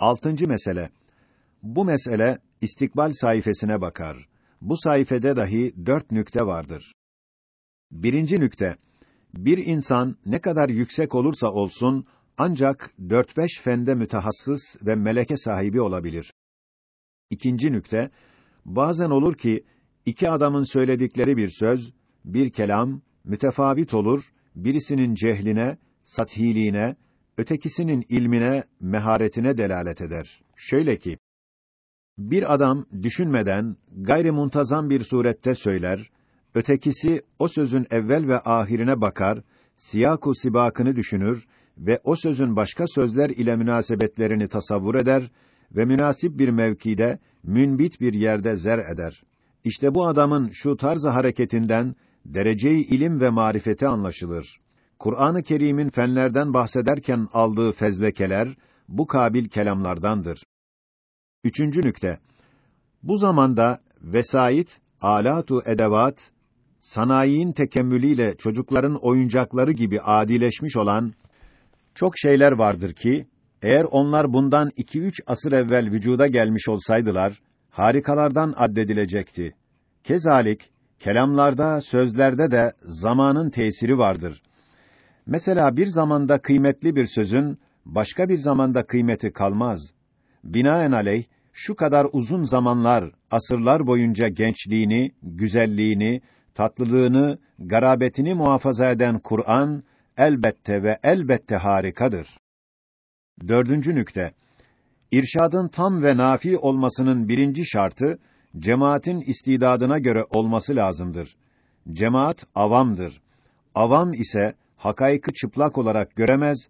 Altıncı mesele. Bu mesele istikbal sayfasına bakar. Bu sayfede dahi dört nükte vardır. Birinci nükte. Bir insan ne kadar yüksek olursa olsun ancak dört beş fende mütehassıs ve meleke sahibi olabilir. İkinci nükte. Bazen olur ki iki adamın söyledikleri bir söz, bir kelam mütefavit olur, birisinin cehline, sathiliğine, ötekisinin ilmine, meharetine delalet eder. Şöyle ki, bir adam düşünmeden gayri muntazam bir surette söyler, ötekisi o sözün evvel ve ahirine bakar, siyaku sibakını düşünür ve o sözün başka sözler ile münasebetlerini tasavvur eder ve münasip bir mevkide, münbit bir yerde zer eder. İşte bu adamın şu tarzı hareketinden dereceyi ilim ve marifeti anlaşılır. Kur'an-ı Kerim'in fenlerden bahsederken aldığı fezlekeler bu kabil kelamlardandır. Üçüncü nükte. Bu zamanda vesait, alatu edevat, sanayinin tekemmülüyle çocukların oyuncakları gibi adileşmiş olan çok şeyler vardır ki, eğer onlar bundan iki üç asır evvel vücuda gelmiş olsaydılar, harikalardan addedilecekti. Kezalik, kelamlarda, sözlerde de zamanın tesiri vardır. Mesela bir zamanda kıymetli bir sözün, başka bir zamanda kıymeti kalmaz. Binaenaleyh, şu kadar uzun zamanlar, asırlar boyunca gençliğini, güzelliğini, tatlılığını, garabetini muhafaza eden Kur'an, elbette ve elbette harikadır. Dördüncü nükte. İrşadın tam ve nafi olmasının birinci şartı, cemaatin istidadına göre olması lazımdır. Cemaat avamdır. Avam ise hakaykı çıplak olarak göremez,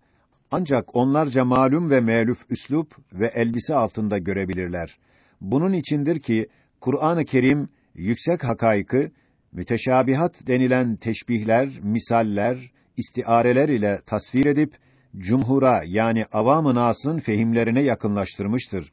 ancak onlarca malum ve me'luf üslup ve elbise altında görebilirler. Bunun içindir ki Kur'an-ı Kerim yüksek hakaykı müteşabihat denilen teşbihler, misaller, istiareler ile tasvir edip cumhura yani avam-ı nasın fehimlerine yakınlaştırmıştır.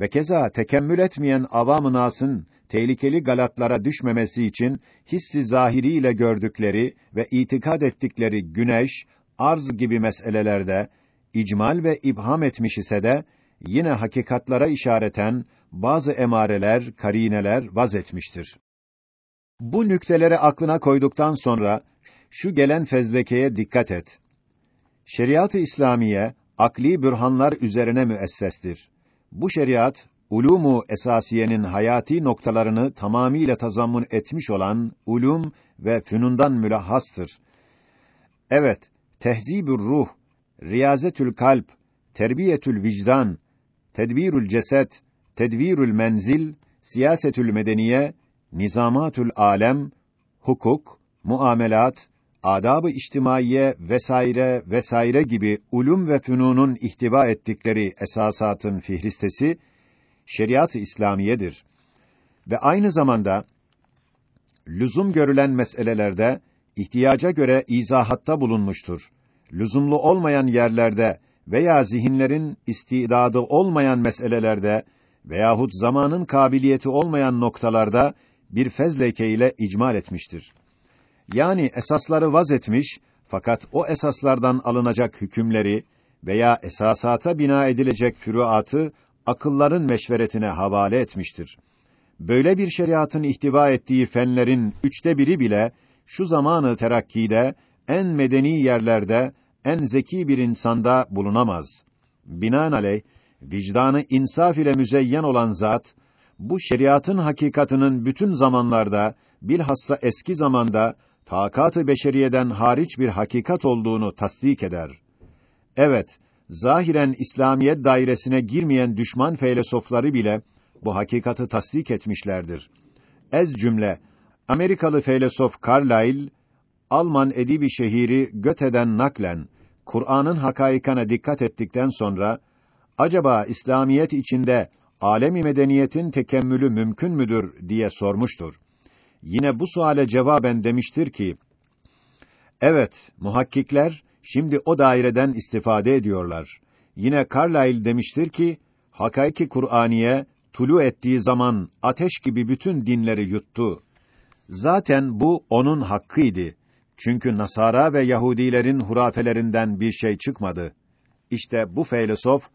Ve keza tekemmül etmeyen avam-ı nasın tehlikeli galatlara düşmemesi için hissi zahiriyle gördükleri ve itikad ettikleri güneş, arz gibi meselelerde icmal ve ibham etmiş ise de yine hakikatlara işareten bazı emareler, karineler vaz etmiştir. Bu nükteleri aklına koyduktan sonra şu gelen fezlekeye dikkat et. Şeriat-ı İslamiye akli bürhanlar üzerine müessestir. Bu şeriat ulumu esasiyenin hayati noktalarını tamamiyle tazammun etmiş olan ulum ve fünundan mülahhastır. Evet, tehzibür ruh, riyazetül kalp, terbiyetül vicdan, tedbirül ceset, tedvirül menzil, siyasetül medeniye, nizamatül alem, hukuk, muamelat, adab-ı içtimaiye vesaire vesaire gibi ulum ve fünunun ihtiva ettikleri esasatın fihristesi şeriat-ı İslamiyedir. Ve aynı zamanda lüzum görülen meselelerde ihtiyaca göre izahatta bulunmuştur. Lüzumlu olmayan yerlerde veya zihinlerin istidadı olmayan meselelerde veyahut zamanın kabiliyeti olmayan noktalarda bir fezleke ile icmal etmiştir. Yani esasları vaz etmiş fakat o esaslardan alınacak hükümleri veya esasata bina edilecek füruatı akılların meşveretine havale etmiştir. Böyle bir şeriatın ihtiva ettiği fenlerin üçte biri bile şu zamanı terakkide en medeni yerlerde en zeki bir insanda bulunamaz. Binaenaleyh vicdanı insaf ile müzeyyen olan zat bu şeriatın hakikatının bütün zamanlarda bilhassa eski zamanda takat-ı beşeriyeden hariç bir hakikat olduğunu tasdik eder. Evet, zahiren İslamiyet dairesine girmeyen düşman filozofları bile bu hakikatı tasdik etmişlerdir. Ez cümle Amerikalı filozof Carlyle Alman edibi şehiri Göte'den naklen Kur'an'ın hakaikana dikkat ettikten sonra acaba İslamiyet içinde alemi medeniyetin tekemmülü mümkün müdür diye sormuştur yine bu suale cevaben demiştir ki: Evet, muhakkikler şimdi o daireden istifade ediyorlar. Yine Carlyle demiştir ki: Hakayki Kur'aniye tulu ettiği zaman ateş gibi bütün dinleri yuttu. Zaten bu onun hakkıydı. Çünkü Nasara ve Yahudilerin hurafelerinden bir şey çıkmadı. İşte bu feylesof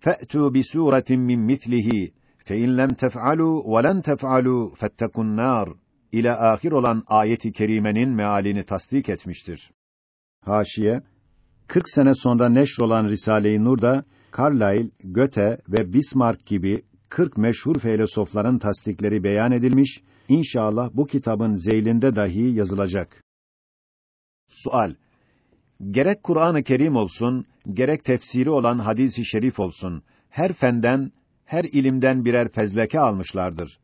fe'tu bi suretin min mislihi fe in lem tef'alu ve len tef'alu fettekun nar ile ahir olan ayeti kerimenin mealini tasdik etmiştir. Haşiye 40 sene sonra neşrolan Risale-i Nur'da Carlyle, Goethe ve Bismarck gibi 40 meşhur filozofların tasdikleri beyan edilmiş, İnşallah bu kitabın zeylinde dahi yazılacak. Sual Gerek Kur'an-ı Kerim olsun, gerek tefsiri olan hadis-i şerif olsun, her fenden, her ilimden birer fezleke almışlardır.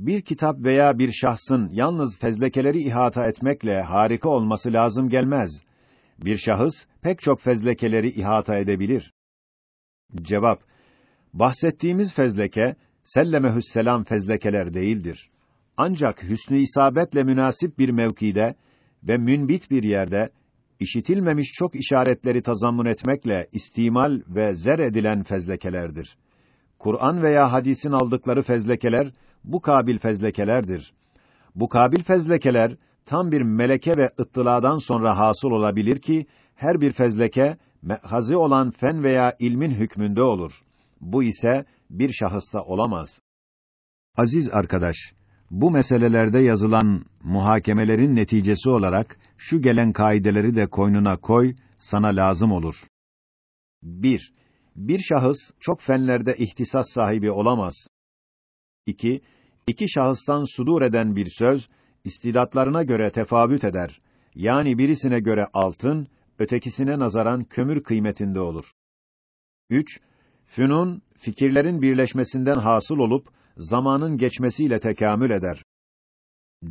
Bir kitap veya bir şahsın yalnız fezlekeleri ihata etmekle harika olması lazım gelmez. Bir şahıs pek çok fezlekeleri ihata edebilir. Cevap: Bahsettiğimiz fezleke sellemehüsselam fezlekeler değildir. Ancak hüsnü isabetle münasip bir mevkide ve münbit bir yerde işitilmemiş çok işaretleri tazammun etmekle istimal ve zer edilen fezlekelerdir. Kur'an veya hadisin aldıkları fezlekeler bu kabil fezlekelerdir. Bu kabil fezlekeler tam bir meleke ve ıttıladan sonra hasıl olabilir ki her bir fezleke mehazi olan fen veya ilmin hükmünde olur. Bu ise bir şahısta olamaz. Aziz arkadaş, bu meselelerde yazılan muhakemelerin neticesi olarak şu gelen kaideleri de koynuna koy, sana lazım olur. 1. Bir şahıs çok fenlerde ihtisas sahibi olamaz. 2. İki şahıstan sudur eden bir söz istidatlarına göre tefavüt eder. Yani birisine göre altın, ötekisine nazaran kömür kıymetinde olur. 3. Fünun fikirlerin birleşmesinden hasıl olup zamanın geçmesiyle tekamül eder.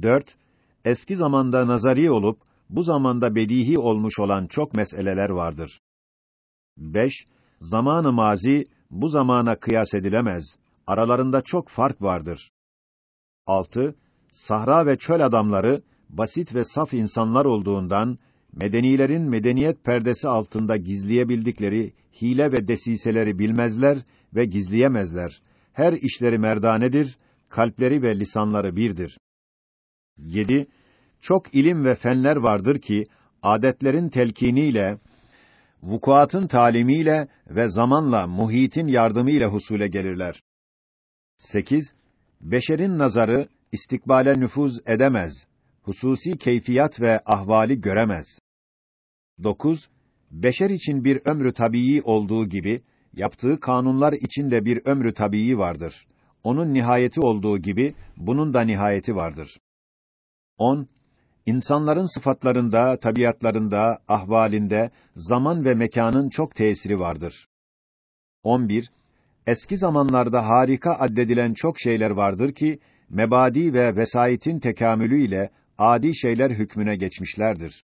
4. Eski zamanda nazari olup bu zamanda bedihi olmuş olan çok meseleler vardır. 5. Zamanı mazi bu zamana kıyas edilemez. Aralarında çok fark vardır. 6. Sahra ve çöl adamları basit ve saf insanlar olduğundan medenilerin medeniyet perdesi altında gizleyebildikleri hile ve desiseleri bilmezler ve gizleyemezler. Her işleri merdanedir, kalpleri ve lisanları birdir. 7. Çok ilim ve fenler vardır ki adetlerin telkiniyle, vukuatın talimiyle ve zamanla muhitin yardımıyla husule gelirler. 8. Beşerin nazarı istikbale nüfuz edemez. Hususi keyfiyat ve ahvali göremez. 9. Beşer için bir ömrü tabii olduğu gibi yaptığı kanunlar için de bir ömrü tabii vardır. Onun nihayeti olduğu gibi bunun da nihayeti vardır. 10. İnsanların sıfatlarında, tabiatlarında, ahvalinde zaman ve mekanın çok tesiri vardır. 11. Eski zamanlarda harika addedilen çok şeyler vardır ki mebadi ve vesayetin tekamülü ile adi şeyler hükmüne geçmişlerdir.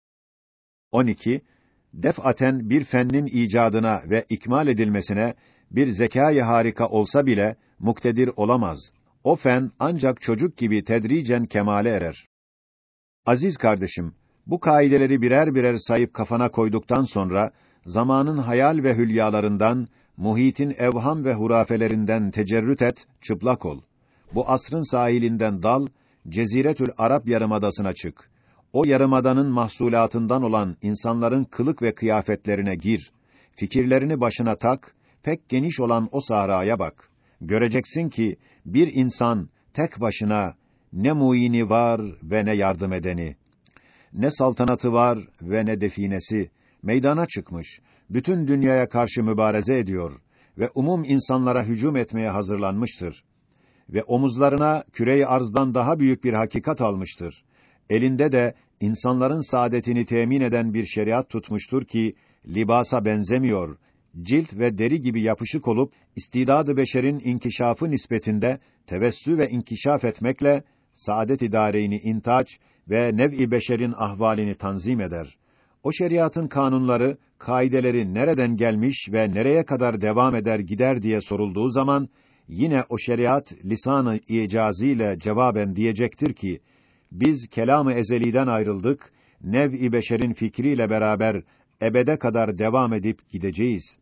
12. Defaten bir fennin icadına ve ikmal edilmesine bir zekâ harika olsa bile muktedir olamaz. O fen ancak çocuk gibi tedricen kemale erer. Aziz kardeşim, bu kaideleri birer birer sayıp kafana koyduktan sonra zamanın hayal ve hülyalarından, muhitin evham ve hurafelerinden tecerrüt et, çıplak ol. Bu asrın sahilinden dal, Ceziretül Arap yarımadasına çık. O yarımadanın mahsulatından olan insanların kılık ve kıyafetlerine gir. Fikirlerini başına tak, pek geniş olan o sahraya bak. Göreceksin ki bir insan tek başına ne muini var ve ne yardım edeni. Ne saltanatı var ve ne definesi. Meydana çıkmış. Bütün dünyaya karşı mübareze ediyor ve umum insanlara hücum etmeye hazırlanmıştır. Ve omuzlarına küreyi arzdan daha büyük bir hakikat almıştır. Elinde de insanların saadetini temin eden bir şeriat tutmuştur ki libasa benzemiyor. Cilt ve deri gibi yapışık olup istidadı beşerin inkişafı nispetinde tevessü ve inkişaf etmekle saadet idareini intaç ve nev'i beşerin ahvalini tanzim eder. O şeriatın kanunları, kaideleri nereden gelmiş ve nereye kadar devam eder gider diye sorulduğu zaman yine o şeriat lisanı icaziyle cevaben diyecektir ki biz kelamı ezeliden ayrıldık, nev'i beşerin fikriyle beraber ebede kadar devam edip gideceğiz.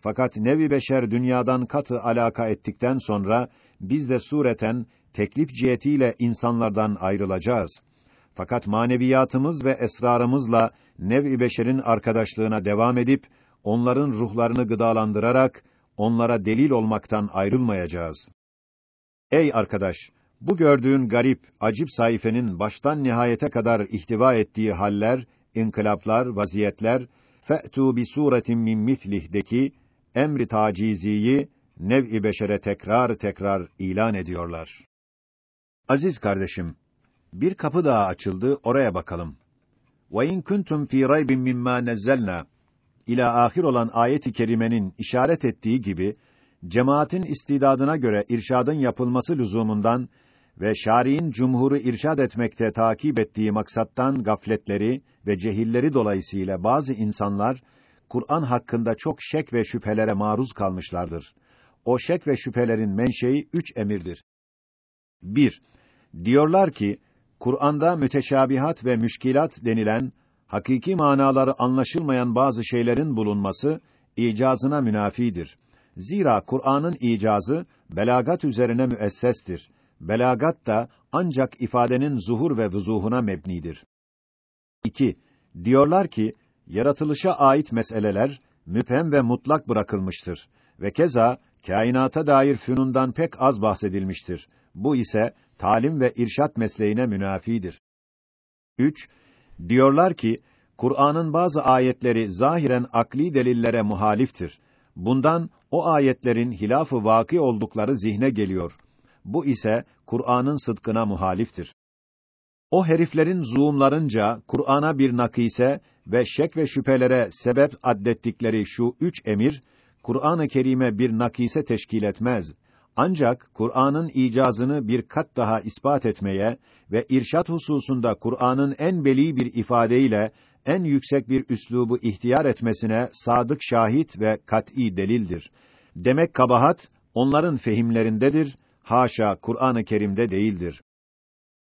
Fakat nevi beşer dünyadan katı alaka ettikten sonra biz de sureten teklif cihetiyle insanlardan ayrılacağız. Fakat maneviyatımız ve esrarımızla nev-i beşerin arkadaşlığına devam edip onların ruhlarını gıdalandırarak onlara delil olmaktan ayrılmayacağız. Ey arkadaş, bu gördüğün garip, acip sayfenin baştan nihayete kadar ihtiva ettiği haller, inkılaplar, vaziyetler, fe'tu bi suretin min mislihdeki emri taciziyi nev-i beşere tekrar tekrar ilan ediyorlar. Aziz kardeşim, bir kapı daha açıldı, oraya bakalım. Ve in kuntum fi raybin mimma nazzalna ila ahir olan ayet-i kerimenin işaret ettiği gibi cemaatin istidadına göre irşadın yapılması lüzumundan ve şari'in cumhuru irşad etmekte takip ettiği maksattan gafletleri ve cehilleri dolayısıyla bazı insanlar Kur'an hakkında çok şek ve şüphelere maruz kalmışlardır. O şek ve şüphelerin menşei üç emirdir. 1. Diyorlar ki Kur'an'da müteşabihat ve müşkilat denilen hakiki manaları anlaşılmayan bazı şeylerin bulunması icazına münafidir. Zira Kur'an'ın icazı belagat üzerine müessestir. Belagat da ancak ifadenin zuhur ve vuzuhuna mebnidir. 2. Diyorlar ki yaratılışa ait meseleler müphem ve mutlak bırakılmıştır ve keza kainata dair fünundan pek az bahsedilmiştir. Bu ise talim ve irşat mesleğine münafidir. 3. Diyorlar ki Kur'an'ın bazı ayetleri zahiren akli delillere muhaliftir. Bundan o ayetlerin hilafı vaki oldukları zihne geliyor. Bu ise Kur'an'ın sıdkına muhaliftir. O heriflerin zuumlarınca Kur'an'a bir nakise ve şek ve şüphelere sebep addettikleri şu üç emir Kur'an-ı Kerim'e bir nakise teşkil etmez. Ancak Kur'an'ın icazını bir kat daha ispat etmeye ve irşat hususunda Kur'an'ın en beli bir ifadeyle en yüksek bir üslubu ihtiyar etmesine sadık şahit ve kat'î delildir. Demek kabahat onların fehimlerindedir, haşa Kur'an-ı Kerim'de değildir.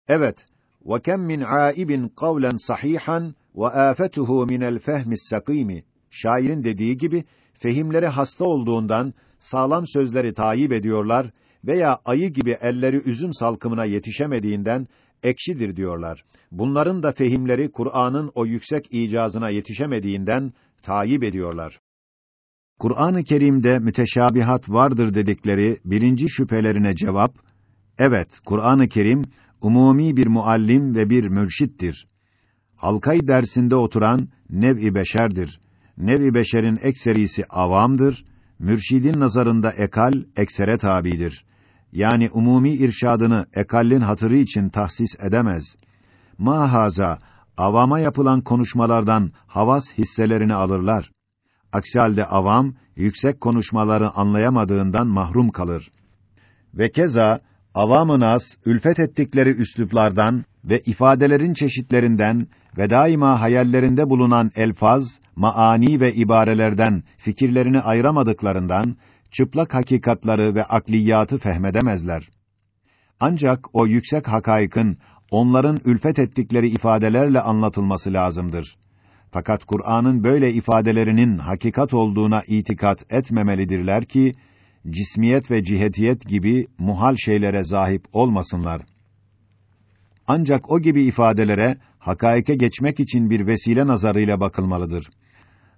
Evet, ve kem min aibin kavlen sahihan ve afetuhu sakimi. Şairin dediği gibi fehimleri hasta olduğundan sağlam sözleri tayip ediyorlar veya ayı gibi elleri üzüm salkımına yetişemediğinden ekşidir diyorlar. Bunların da fehimleri Kur'an'ın o yüksek icazına yetişemediğinden tayip ediyorlar. Kur'an-ı Kerim'de müteşabihat vardır dedikleri birinci şüphelerine cevap, evet, Kur'an-ı Kerim umumi bir muallim ve bir mürşittir. Halkay dersinde oturan nev-i beşerdir. Nev-i beşerin ekserisi avamdır. Mürşidin nazarında ekal eksere tabidir. Yani umumi irşadını ekallin hatırı için tahsis edemez. Mahaza avama yapılan konuşmalardan havas hisselerini alırlar. Aksi halde avam yüksek konuşmaları anlayamadığından mahrum kalır. Ve keza avam-ı nas ülfet ettikleri üsluplardan ve ifadelerin çeşitlerinden ve daima hayallerinde bulunan elfaz, maani ve ibarelerden fikirlerini ayıramadıklarından çıplak hakikatları ve akliyatı fehmedemezler. Ancak o yüksek hakaykın onların ülfet ettikleri ifadelerle anlatılması lazımdır. Fakat Kur'an'ın böyle ifadelerinin hakikat olduğuna itikat etmemelidirler ki cismiyet ve cihetiyet gibi muhal şeylere zahip olmasınlar. Ancak o gibi ifadelere hakaike geçmek için bir vesile nazarıyla bakılmalıdır.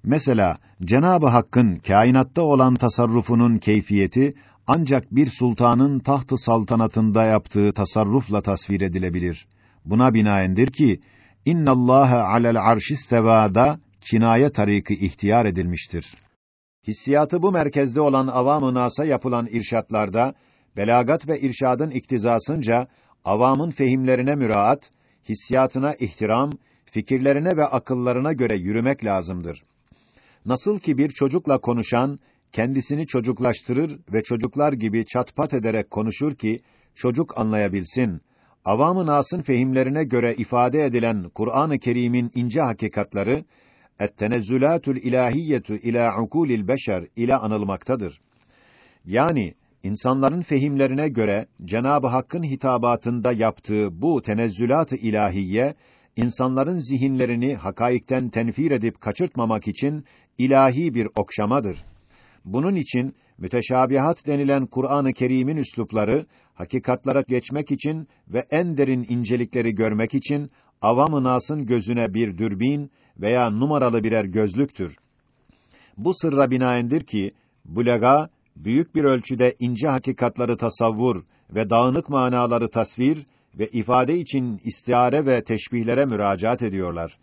Mesela Cenabı Hakk'ın kainatta olan tasarrufunun keyfiyeti ancak bir sultanın tahtı saltanatında yaptığı tasarrufla tasvir edilebilir. Buna binaendir ki İnnallâhe alel arşistevâda kinaye tariki ihtiyar edilmiştir. Hissiyatı bu merkezde olan avam-ı nasa yapılan irşatlarda belagat ve irşadın iktizasınca avamın fehimlerine müraat, hissiyatına ihtiram, fikirlerine ve akıllarına göre yürümek lazımdır. Nasıl ki bir çocukla konuşan kendisini çocuklaştırır ve çocuklar gibi çatpat ederek konuşur ki çocuk anlayabilsin. Avam-ı Nas'ın fehimlerine göre ifade edilen Kur'an-ı Kerim'in ince hakikatları et-tenezzülatül ilahiyyetu ila ukulil beşer ile anılmaktadır. Yani insanların fehimlerine göre Cenab-ı Hakk'ın hitabatında yaptığı bu tenezzülat-ı ilahiye insanların zihinlerini hakaikten tenfir edip kaçırtmamak için ilahi bir okşamadır. Bunun için müteşabihat denilen Kur'an-ı Kerim'in üslupları hakikatlara geçmek için ve en derin incelikleri görmek için avam-ı nasın gözüne bir dürbin veya numaralı birer gözlüktür. Bu sırra binaendir ki Bulaga, büyük bir ölçüde ince hakikatları tasavvur ve dağınık manaları tasvir ve ifade için istiare ve teşbihlere müracaat ediyorlar.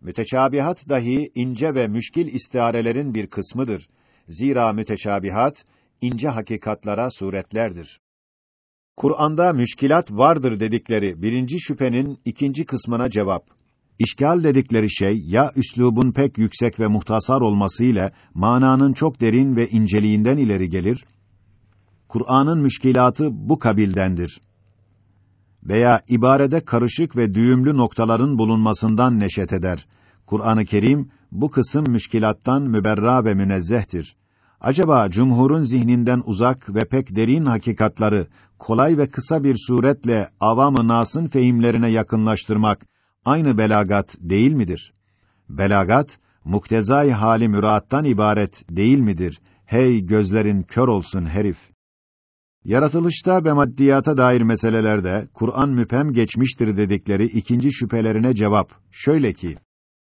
Müteşabihat dahi ince ve müşkil istiarelerin bir kısmıdır. Zira müteşabihat ince hakikatlara suretlerdir. Kur'an'da müşkilat vardır dedikleri birinci şüphenin ikinci kısmına cevap. İşgal dedikleri şey ya üslubun pek yüksek ve muhtasar olmasıyla mananın çok derin ve inceliğinden ileri gelir. Kur'an'ın müşkilatı bu kabildendir. Veya ibarede karışık ve düğümlü noktaların bulunmasından neşet eder. Kur'an-ı Kerim bu kısım müşkilattan müberra ve münezzehtir. Acaba cumhurun zihninden uzak ve pek derin hakikatları kolay ve kısa bir suretle avam-ı nasın fehimlerine yakınlaştırmak aynı belagat değil midir? Belagat muktezai hali müraattan ibaret değil midir? Hey gözlerin kör olsun herif. Yaratılışta ve maddiyata dair meselelerde Kur'an müphem geçmiştir dedikleri ikinci şüphelerine cevap şöyle ki